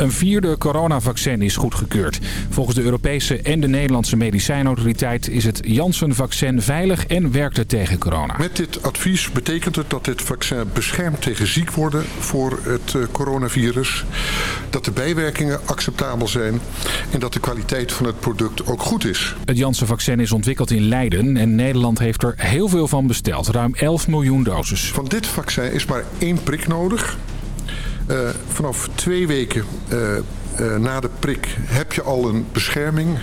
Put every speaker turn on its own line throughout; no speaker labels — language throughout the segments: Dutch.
Een vierde coronavaccin is goedgekeurd. Volgens de Europese en de Nederlandse medicijnautoriteit is het Janssen-vaccin veilig en werkt het tegen corona.
Met dit advies betekent het dat dit vaccin beschermt tegen ziek worden voor het eh, coronavirus. Dat de bijwerkingen acceptabel zijn en dat de kwaliteit van het product ook goed is.
Het Janssen-vaccin is ontwikkeld in Leiden en Nederland heeft er heel veel van besteld. Ruim 11 miljoen doses.
Van dit vaccin is maar één prik nodig. Uh, vanaf twee weken uh, uh, na de prik heb je al een bescherming.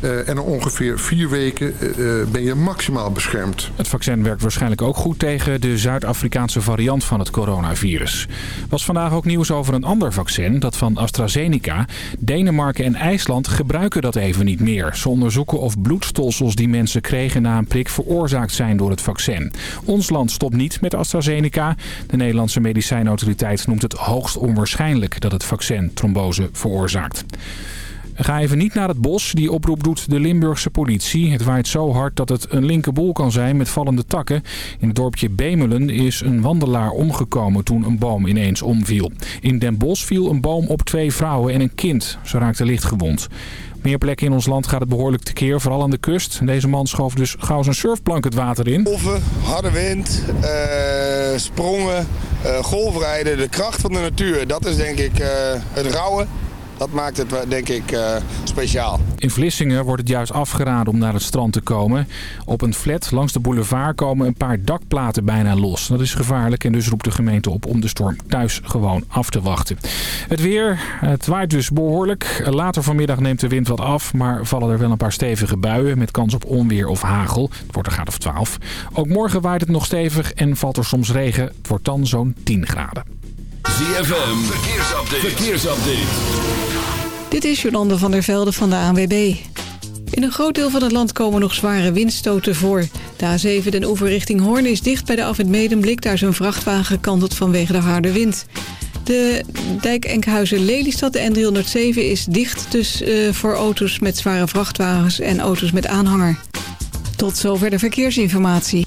Uh, en ongeveer vier weken uh, ben je maximaal beschermd.
Het vaccin werkt waarschijnlijk ook goed tegen de Zuid-Afrikaanse variant van het coronavirus. was vandaag ook nieuws over een ander vaccin, dat van AstraZeneca. Denemarken en IJsland gebruiken dat even niet meer. Ze onderzoeken of bloedstolsels die mensen kregen na een prik veroorzaakt zijn door het vaccin. Ons land stopt niet met AstraZeneca. De Nederlandse medicijnautoriteit noemt het hoogst onwaarschijnlijk dat het vaccin trombose veroorzaakt. Ga even niet naar het bos. Die oproep doet de Limburgse politie. Het waait zo hard dat het een linkerbol kan zijn met vallende takken. In het dorpje Bemelen is een wandelaar omgekomen toen een boom ineens omviel. In Den Bosch viel een boom op twee vrouwen en een kind. Ze raakten licht gewond. Meer plekken in ons land gaat het behoorlijk tekeer, vooral aan de kust. Deze man schoof dus gauw zijn surfplank het water in.
Golven, harde wind, uh, sprongen, uh, golfrijden, de kracht van de natuur. Dat is denk ik uh, het rauwe dat maakt het denk ik uh, speciaal.
In Vlissingen wordt het juist afgeraden om naar het strand te komen. Op een flat langs de boulevard komen een paar dakplaten bijna los. Dat is gevaarlijk en dus roept de gemeente op om de storm thuis gewoon af te wachten. Het weer, het waait dus behoorlijk. Later vanmiddag neemt de wind wat af, maar vallen er wel een paar stevige buien met kans op onweer of hagel. Het wordt een graad of 12. Ook morgen waait het nog stevig en valt er soms regen. Het wordt dan zo'n 10 graden.
ZFM, verkeersupdate.
Dit is Jolande van der Velde van de ANWB. In een groot deel van het land komen nog zware windstoten voor. De A7 den oever richting Hoorn is dicht bij de afwit Medemblik. Daar is een vrachtwagen gekanteld vanwege de harde wind. De dijk Enkhuizen-Lelystad, de N307, is dicht dus, uh, voor auto's met zware vrachtwagens en auto's met aanhanger. Tot zover de verkeersinformatie.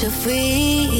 To free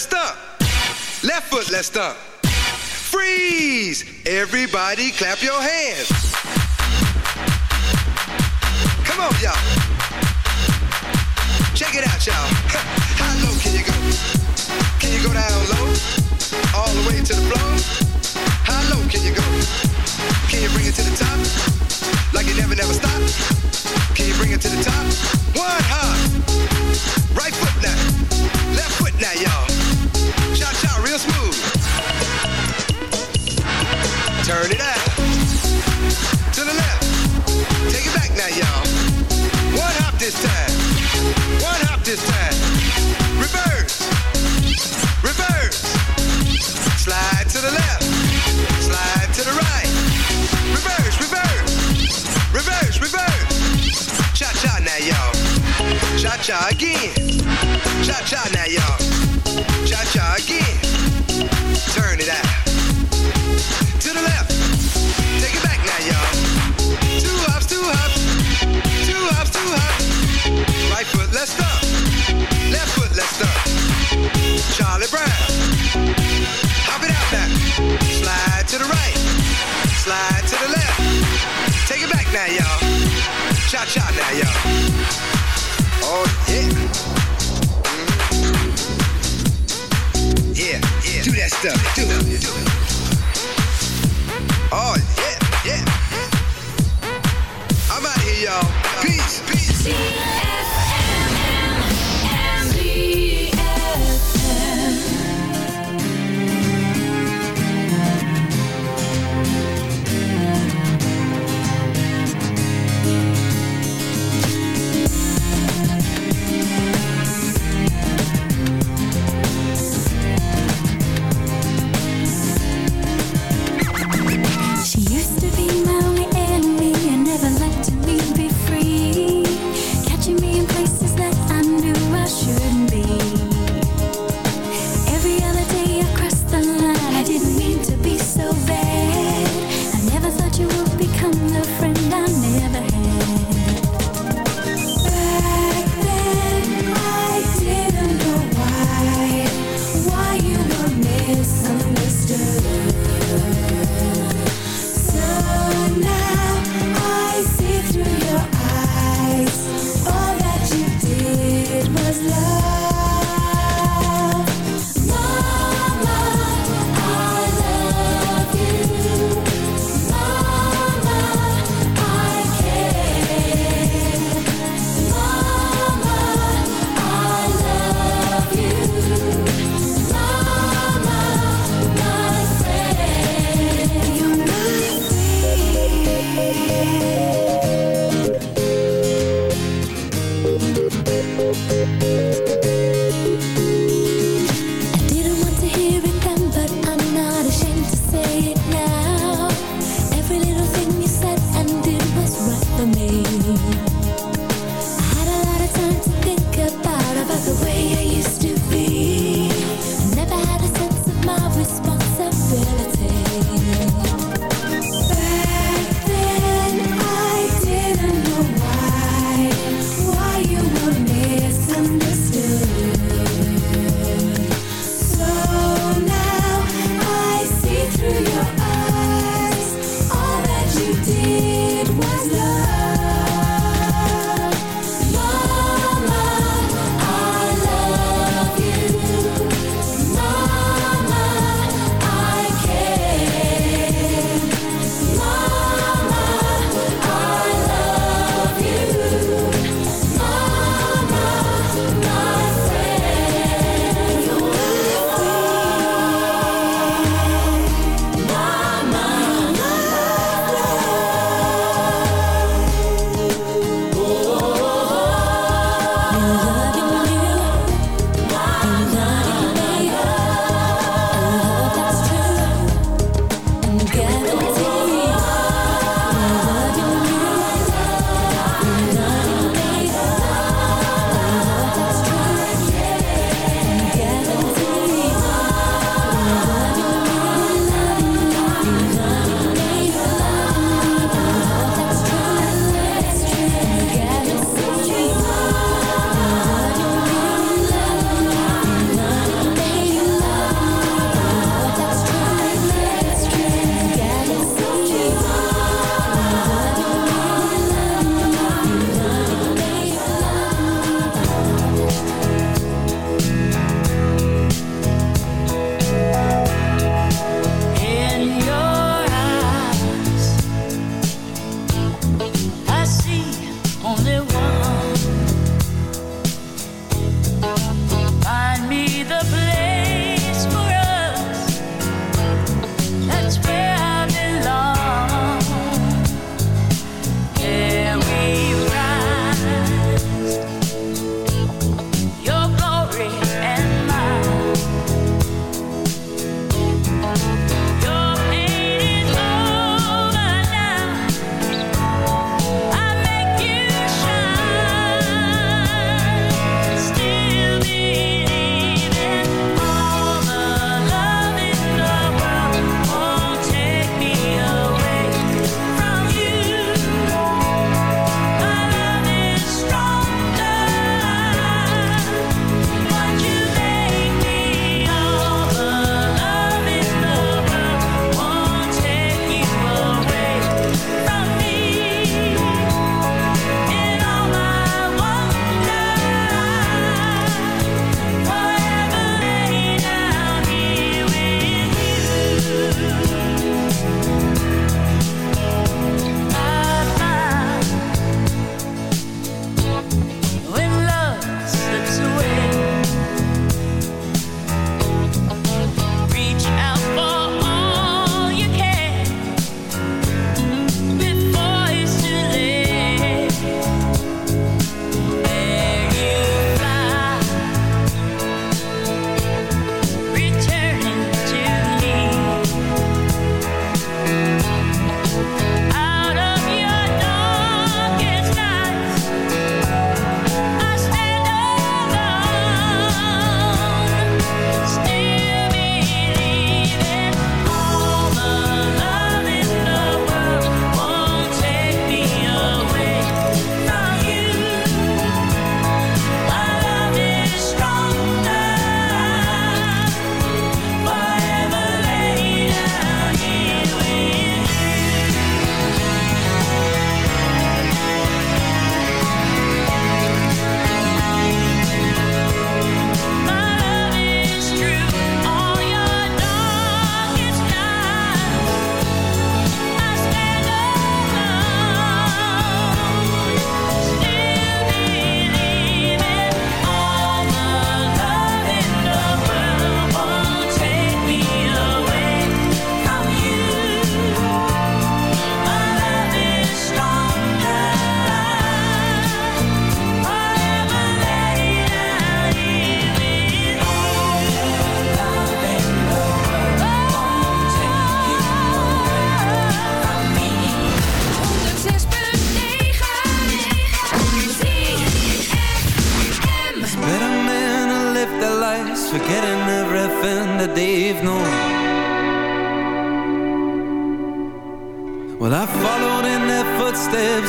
let's stomp. Left foot, let's stomp. Freeze! Everybody clap your hands. Come on, y'all. Check it out, y'all. How low can you go? Can you go down low? All the way to the floor? How low can you go? Can you bring it to the top? Like it never, never stopped? Can you bring it to the top? One hop. Right foot now. again.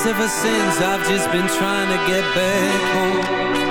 ever since I've just been trying to get back home.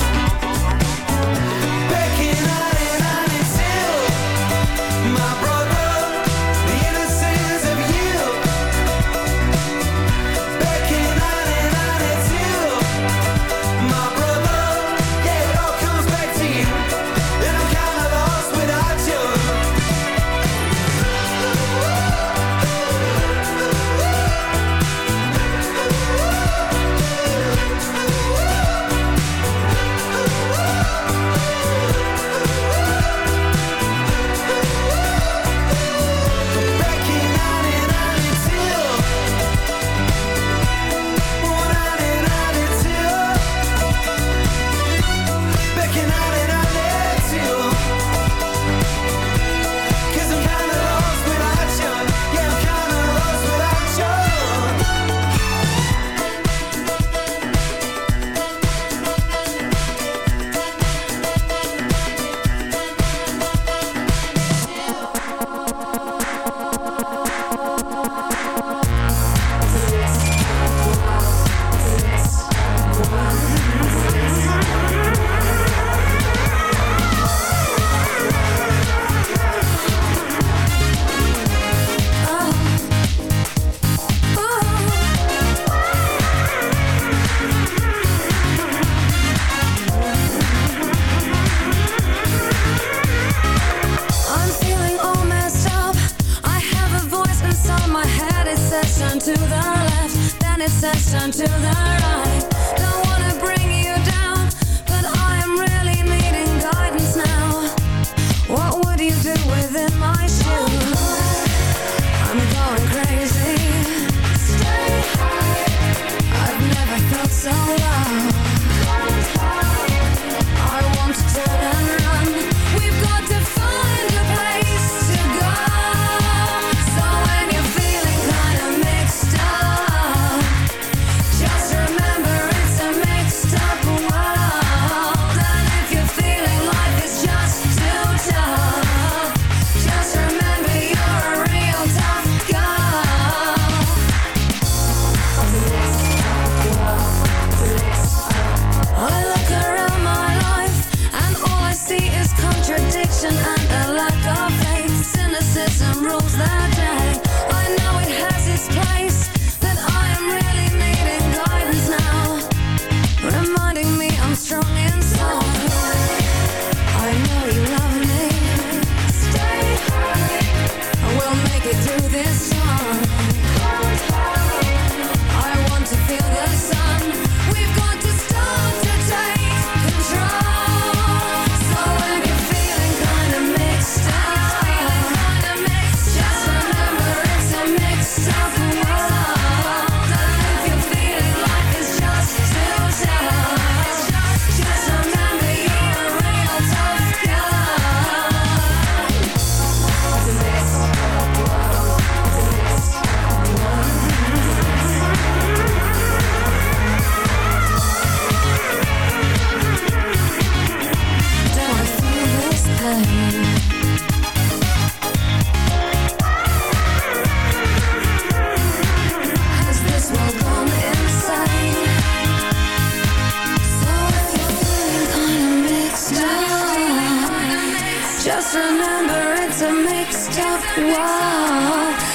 Stop! the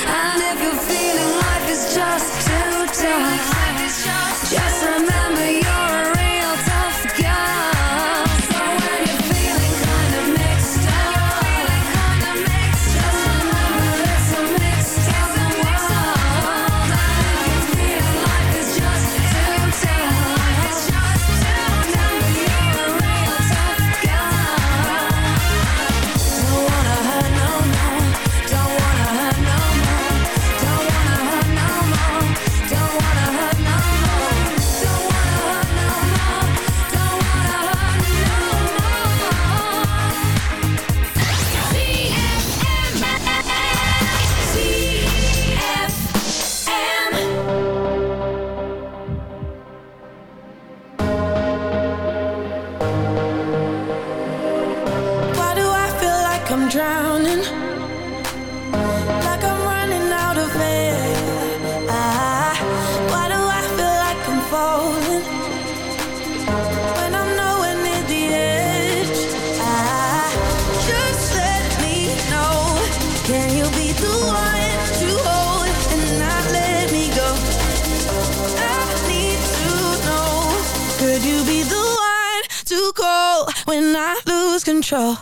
control?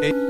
Hey.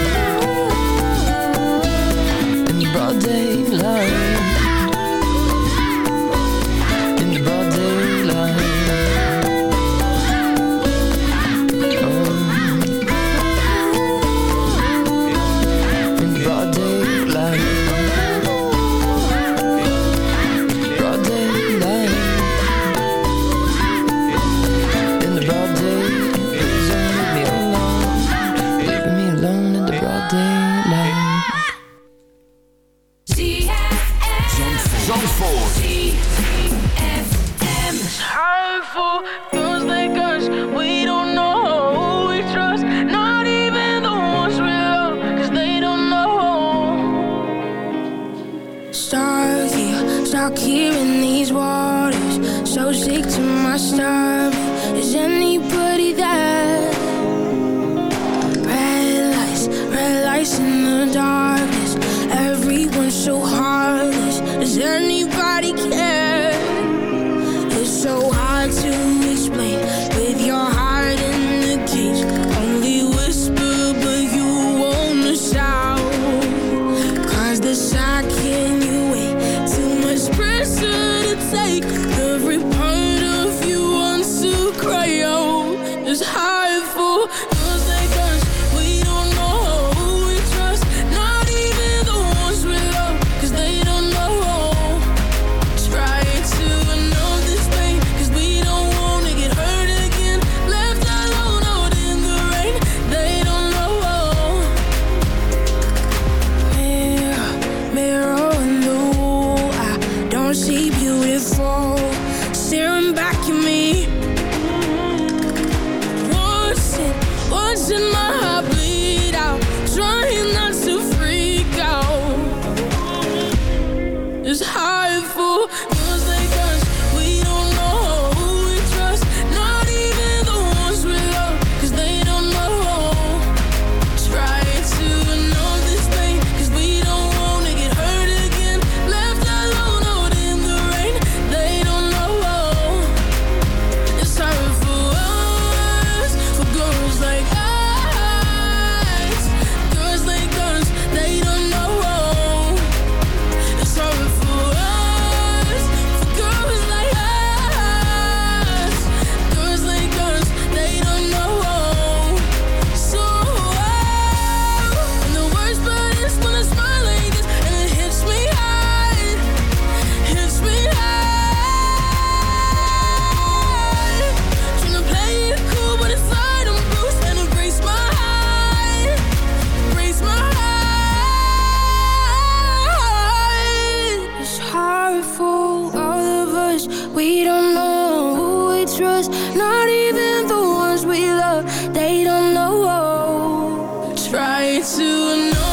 make try to know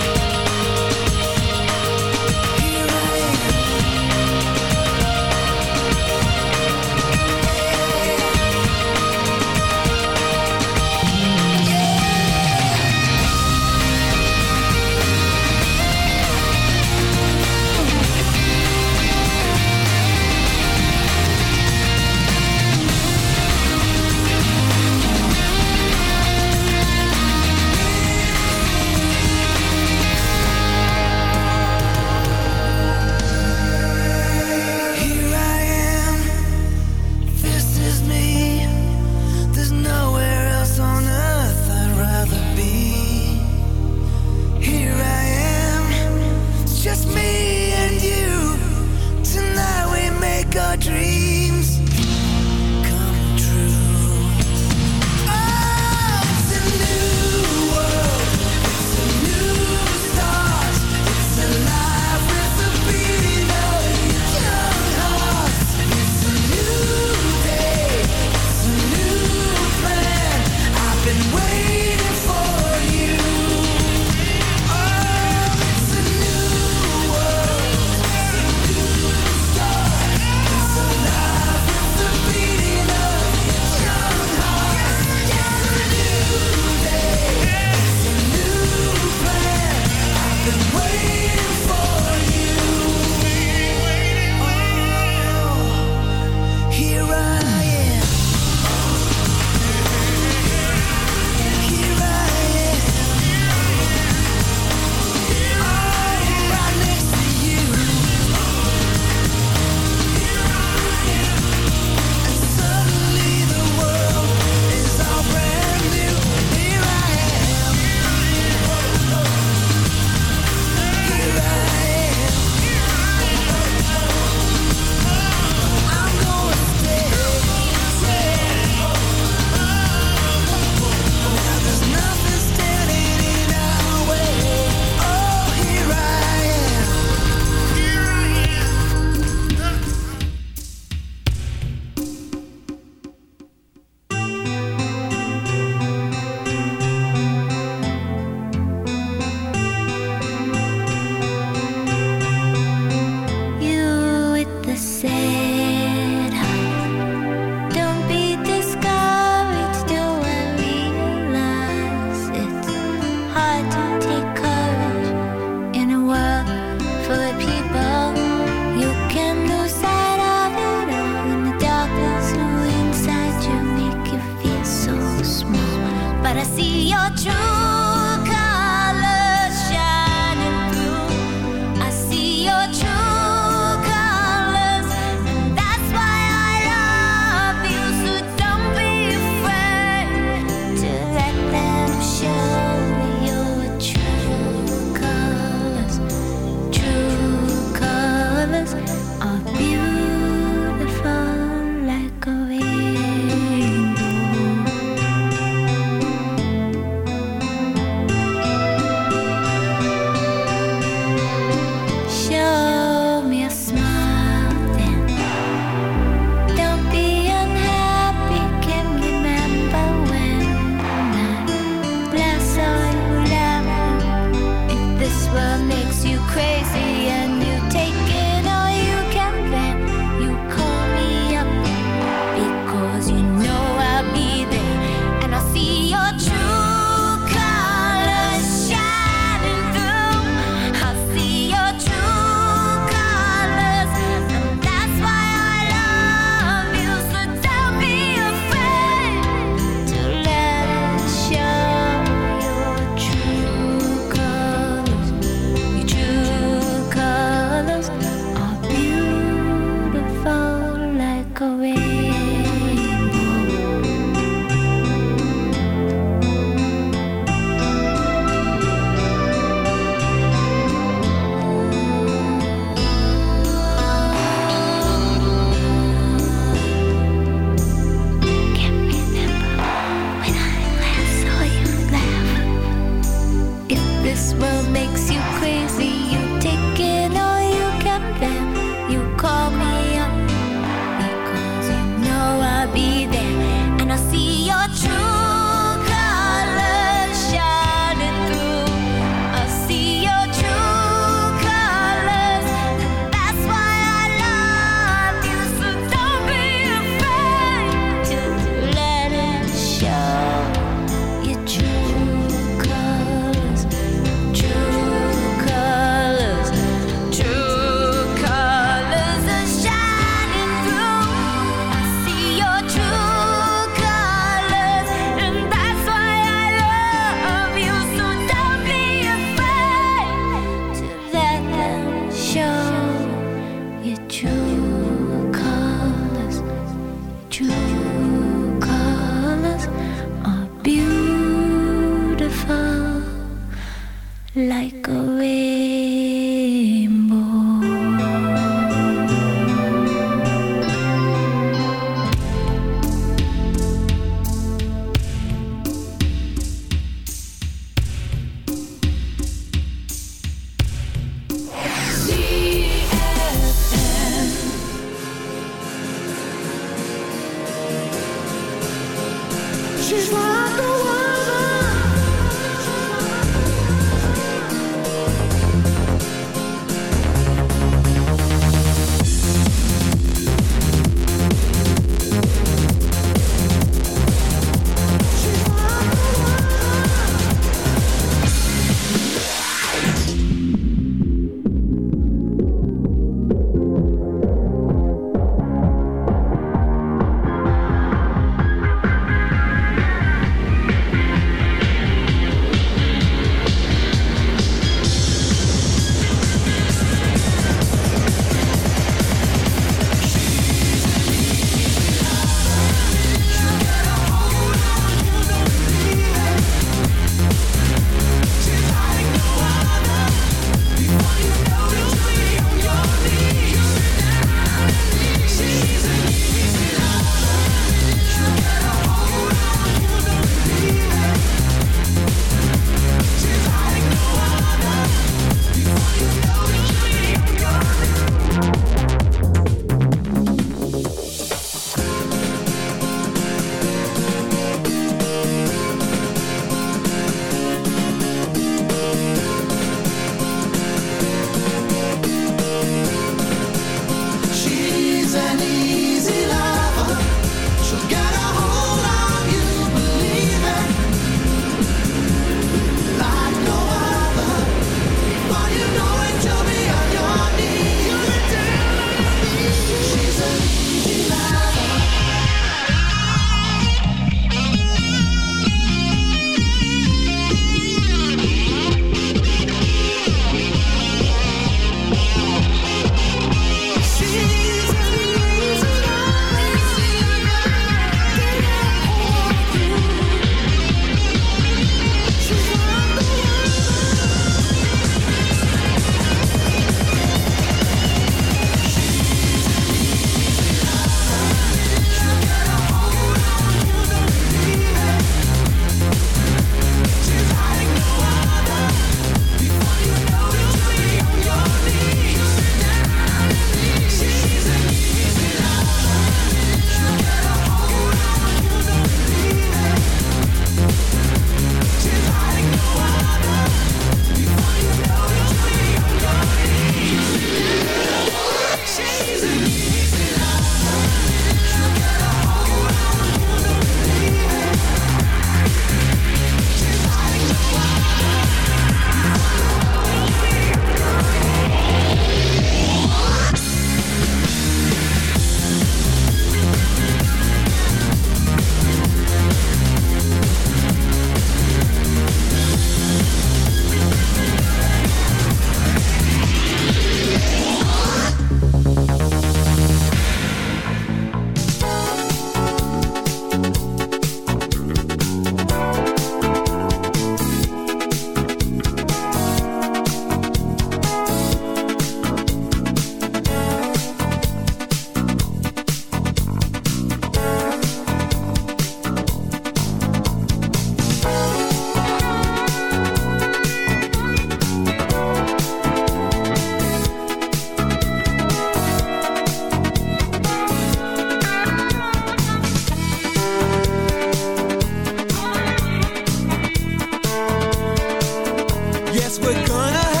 guess we're gonna